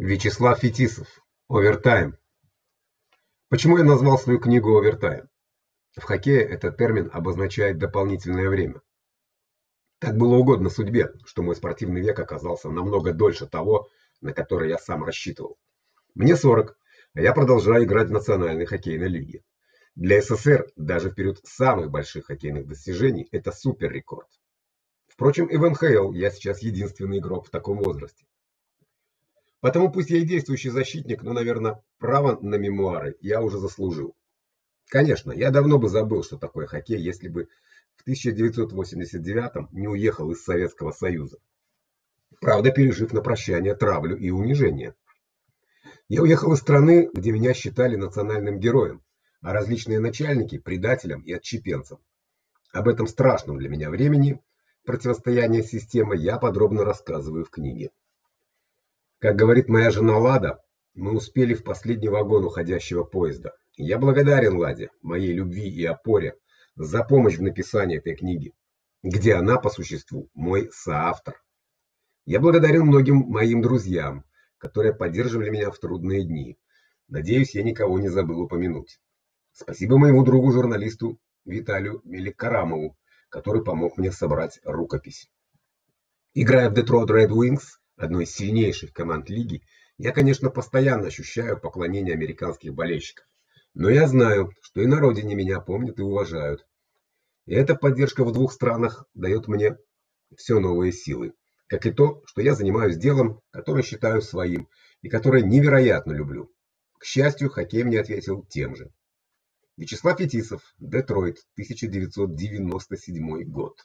Вячеслав Фетисов. Овертайм. Почему я назвал свою книгу Овертайм? В хоккее этот термин обозначает дополнительное время. Так было угодно судьбе, что мой спортивный век оказался намного дольше того, на который я сам рассчитывал. Мне 40, а я продолжаю играть в национальной хоккейной лиге. Для СССР даже в период самых больших хоккейных достижений это суперрекорд. Впрочем, и в НХЛ я сейчас единственный игрок в таком возрасте. Потому пусть я и действующий защитник, но, наверное, право на мемуары я уже заслужил. Конечно, я давно бы забыл, что такое хоккей, если бы в 1989 не уехал из Советского Союза. Правда, пережив на прощание травлю и унижение. Я уехал из страны, где меня считали национальным героем, а различные начальники предателем и отщепенцем. Об этом страшном для меня времени противостояние системы я подробно рассказываю в книге. Как говорит моя жена Лада, мы успели в последний вагон уходящего поезда. я благодарен Ладе, моей любви и опоре, за помощь в написании этой книги, где она по существу мой соавтор. Я благодарен многим моим друзьям, которые поддерживали меня в трудные дни. Надеюсь, я никого не забыл упомянуть. Спасибо моему другу журналисту Виталию Меликарамову, который помог мне собрать рукопись. Играя в Detroit Red Wings, одной из сильнейших команд лиги, я, конечно, постоянно ощущаю поклонение американских болельщиков. Но я знаю, что и на родине меня помнят и уважают. И эта поддержка в двух странах дает мне все новые силы, как и то, что я занимаюсь делом, которое считаю своим и которое невероятно люблю. К счастью, хоккей мне ответил тем же. Вячеслав Фетисов, Детройт, 1997 год.